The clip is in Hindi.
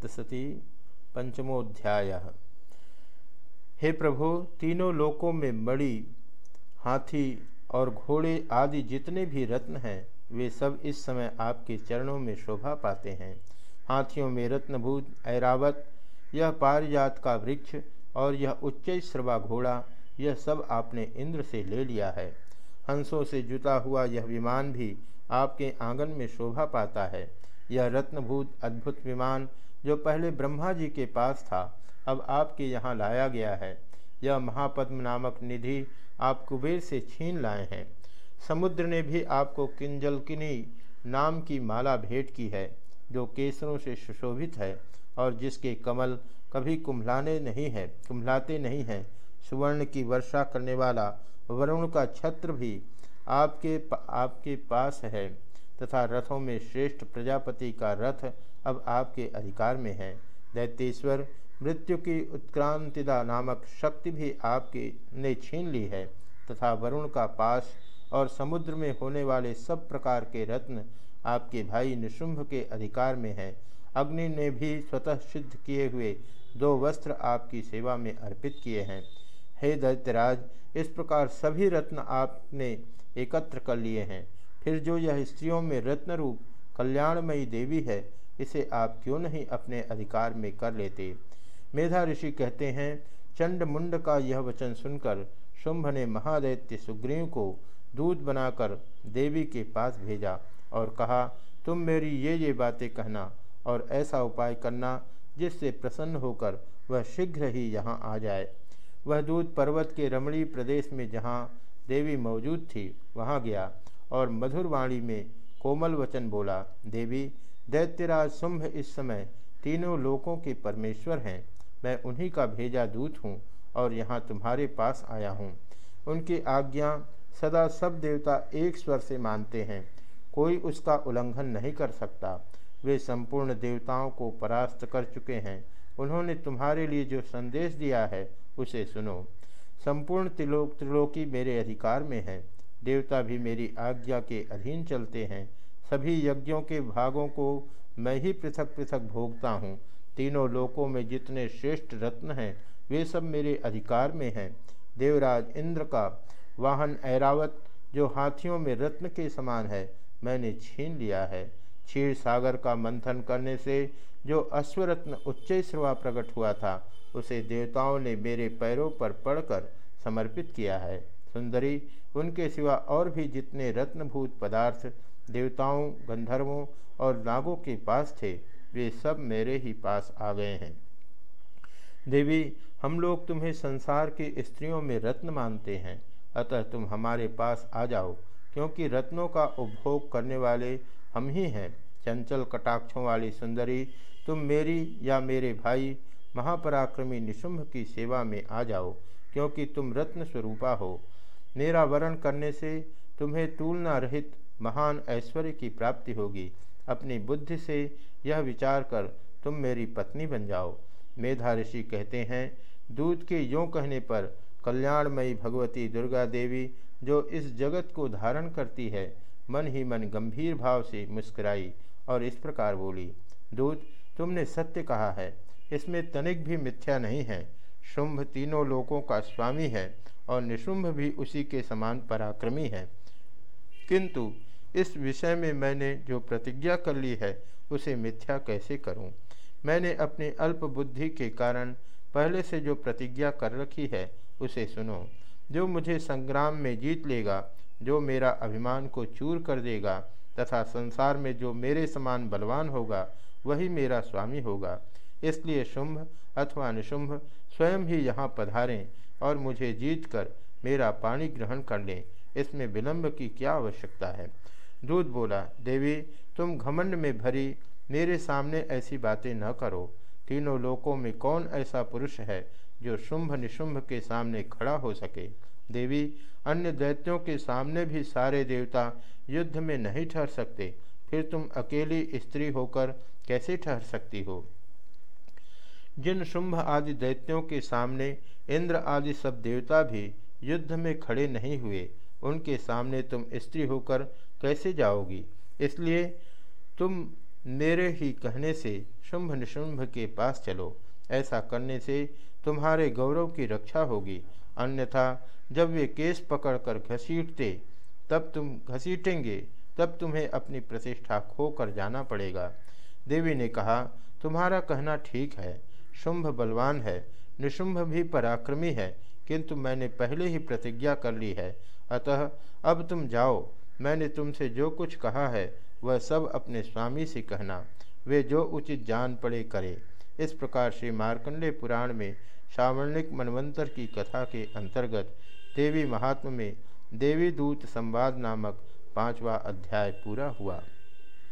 सप्तशती पंचमोध्याय। हे प्रभु, तीनों लोकों में मणि, हाथी और घोड़े आदि जितने भी रत्न हैं, वे सब इस समय आपके चरणों में शोभा पाते हैं। हाथियों में रत्नभूत, ऐरावत, यह पारिजात का वृक्ष और यह उच्च श्रवा घोड़ा, यह सब आपने इंद्र से ले लिया है। हंसों से जुता हुआ यह विमान भी आपके आँगन में शोभा पाता है। यह रत्नभूत, अद्भुत विमान जो पहले ब्रह्मा जी के पास था, अब आपके यहाँ लाया गया है। यह महापद्म नामक निधि आप कुबेर से छीन लाए हैं। समुद्र ने भी आपको किंजलकिनी नाम की माला भेंट की है, जो केसरों से सुशोभित है और जिसके कमल कभी कुम्भलाने नहीं है कुम्भलाते नहीं हैं। सुवर्ण की वर्षा करने वाला वरुण का छत्र भी आपके आपके पास है। तथा रथों में श्रेष्ठ प्रजापति का रथ अब आपके अधिकार में है। दैत्येश्वर, मृत्यु की उत्क्रांतिदा नामक शक्ति भी आपके ने छीन ली है तथा वरुण का पास और समुद्र में होने वाले सब प्रकार के रत्न आपके भाई निशुंभ के अधिकार में है। अग्नि ने भी स्वतः सिद्ध किए हुए दो वस्त्र आपकी सेवा में अर्पित किए हैं। हे दैत्यराज, इस प्रकार सभी रत्न आपने एकत्र कर लिए हैं। फिर जो यह स्त्रियों में रत्न रूप कल्याणमयी देवी है, इसे आप क्यों नहीं अपने अधिकार में कर लेते? मेधा ऋषि कहते हैं चंड मुंड का यह वचन सुनकर शुंभ ने महादैत्य सुग्रीव को दूध बनाकर देवी के पास भेजा और कहा, तुम मेरी ये ये बातें कहना और ऐसा उपाय करना जिससे प्रसन्न होकर वह शीघ्र ही यहाँ आ जाए। वह दूध पर्वत के रमणी प्रदेश में जहाँ देवी मौजूद थी, वहाँ गया। और मधुर वाणी में कोमल वचन बोला, देवी दैत्यराज शुंभ इस समय तीनों लोकों के परमेश्वर हैं। मैं उन्हीं का भेजा दूत हूँ और यहाँ तुम्हारे पास आया हूँ। उनकी आज्ञा सदा सब देवता एक स्वर से मानते हैं। कोई उसका उल्लंघन नहीं कर सकता। वे संपूर्ण देवताओं को परास्त कर चुके हैं। उन्होंने तुम्हारे लिए जो संदेश दिया है, उसे सुनो। संपूर्ण त्रिलोक, त्रिलोकी मेरे अधिकार में है। देवता भी मेरी आज्ञा के अधीन चलते हैं। सभी यज्ञों के भागों को मैं ही पृथक पृथक भोगता हूँ। तीनों लोकों में जितने श्रेष्ठ रत्न हैं, वे सब मेरे अधिकार में हैं। देवराज इंद्र का वाहन ऐरावत, जो हाथियों में रत्न के समान है, मैंने छीन लिया है। क्षीर सागर का मंथन करने से जो अश्वरत्न उच्च श्रवा प्रकट हुआ था, उसे देवताओं ने मेरे पैरों पर पड़कर समर्पित किया है। सुंदरी, उनके सिवा और भी जितने रत्नभूत पदार्थ देवताओं, गंधर्वों और नागों के पास थे, वे सब मेरे ही पास आ गए हैं। देवी, हम लोग तुम्हें संसार की स्त्रियों में रत्न मानते हैं। अतः तुम हमारे पास आ जाओ, क्योंकि रत्नों का उपभोग करने वाले हम ही हैं। चंचल कटाक्षों वाली सुंदरी, तुम मेरी या मेरे भाई महापराक्रमी निशुंभ की सेवा में आ जाओ, क्योंकि तुम रत्न स्वरूपा हो। मेरा वर्ण करने से तुम्हें तुलना रहित महान ऐश्वर्य की प्राप्ति होगी। अपनी बुद्धि से यह विचार कर तुम मेरी पत्नी बन जाओ। मेधा ऋषि कहते हैं दूध के यों कहने पर कल्याणमयी भगवती दुर्गा देवी, जो इस जगत को धारण करती है, मन ही मन गंभीर भाव से मुस्कुराई और इस प्रकार बोली, दूत, तुमने सत्य कहा है। इसमें तनिक भी मिथ्या नहीं है। शुंभ तीनों लोकों का स्वामी है और निशुंभ भी उसी के समान पराक्रमी है। किंतु इस विषय में मैंने जो प्रतिज्ञा कर ली है, उसे मिथ्या कैसे करूँ? मैंने अपनी अल्प बुद्धि के कारण पहले से जो प्रतिज्ञा कर रखी है, उसे सुनो। जो मुझे संग्राम में जीत लेगा, जो मेरा अभिमान को चूर कर देगा, तथा संसार में जो मेरे समान बलवान होगा, वही मेरा स्वामी होगा। इसलिए शुंभ अथवा निशुंभ स्वयं ही यहाँ पधारें और मुझे जीत कर मेरा पानी ग्रहण कर लें। इसमें विलंब की क्या आवश्यकता है? दूध बोला, देवी, तुम घमंड में भरी मेरे सामने ऐसी बातें न करो। तीनों लोकों में कौन ऐसा पुरुष है जो शुंभ निशुंभ के सामने खड़ा हो सके? देवी, अन्य दैत्यों के सामने भी सारे देवता युद्ध में नहीं ठहर सकते। फिर तुम अकेली स्त्री होकर कैसे ठहर सकती हो? जिन शुंभ आदि दैत्यों के सामने इंद्र आदि सब देवता भी युद्ध में खड़े नहीं हुए, उनके सामने तुम स्त्री होकर कैसे जाओगी? इसलिए तुम मेरे ही कहने से शुंभ निशुंभ के पास चलो। ऐसा करने से तुम्हारे गौरव की रक्षा होगी। अन्यथा जब वे केस पकड़कर घसीटते, तब तुम घसीटेंगे, तब तुम्हें अपनी प्रतिष्ठा खो कर जाना पड़ेगा। देवी ने कहा, तुम्हारा कहना ठीक है। शुंभ बलवान है, निशुंभ भी पराक्रमी है, किंतु मैंने पहले ही प्रतिज्ञा कर ली है। अतः अब तुम जाओ, मैंने तुमसे जो कुछ कहा है, वह सब अपने स्वामी से कहना। वे जो उचित जान पड़े करे। इस प्रकार श्री मार्कंडे पुराण में श्रावणिक मनवंतर की कथा के अंतर्गत देवी महात्म में देवी दूत संवाद नामक पांचवा अध्याय पूरा हुआ।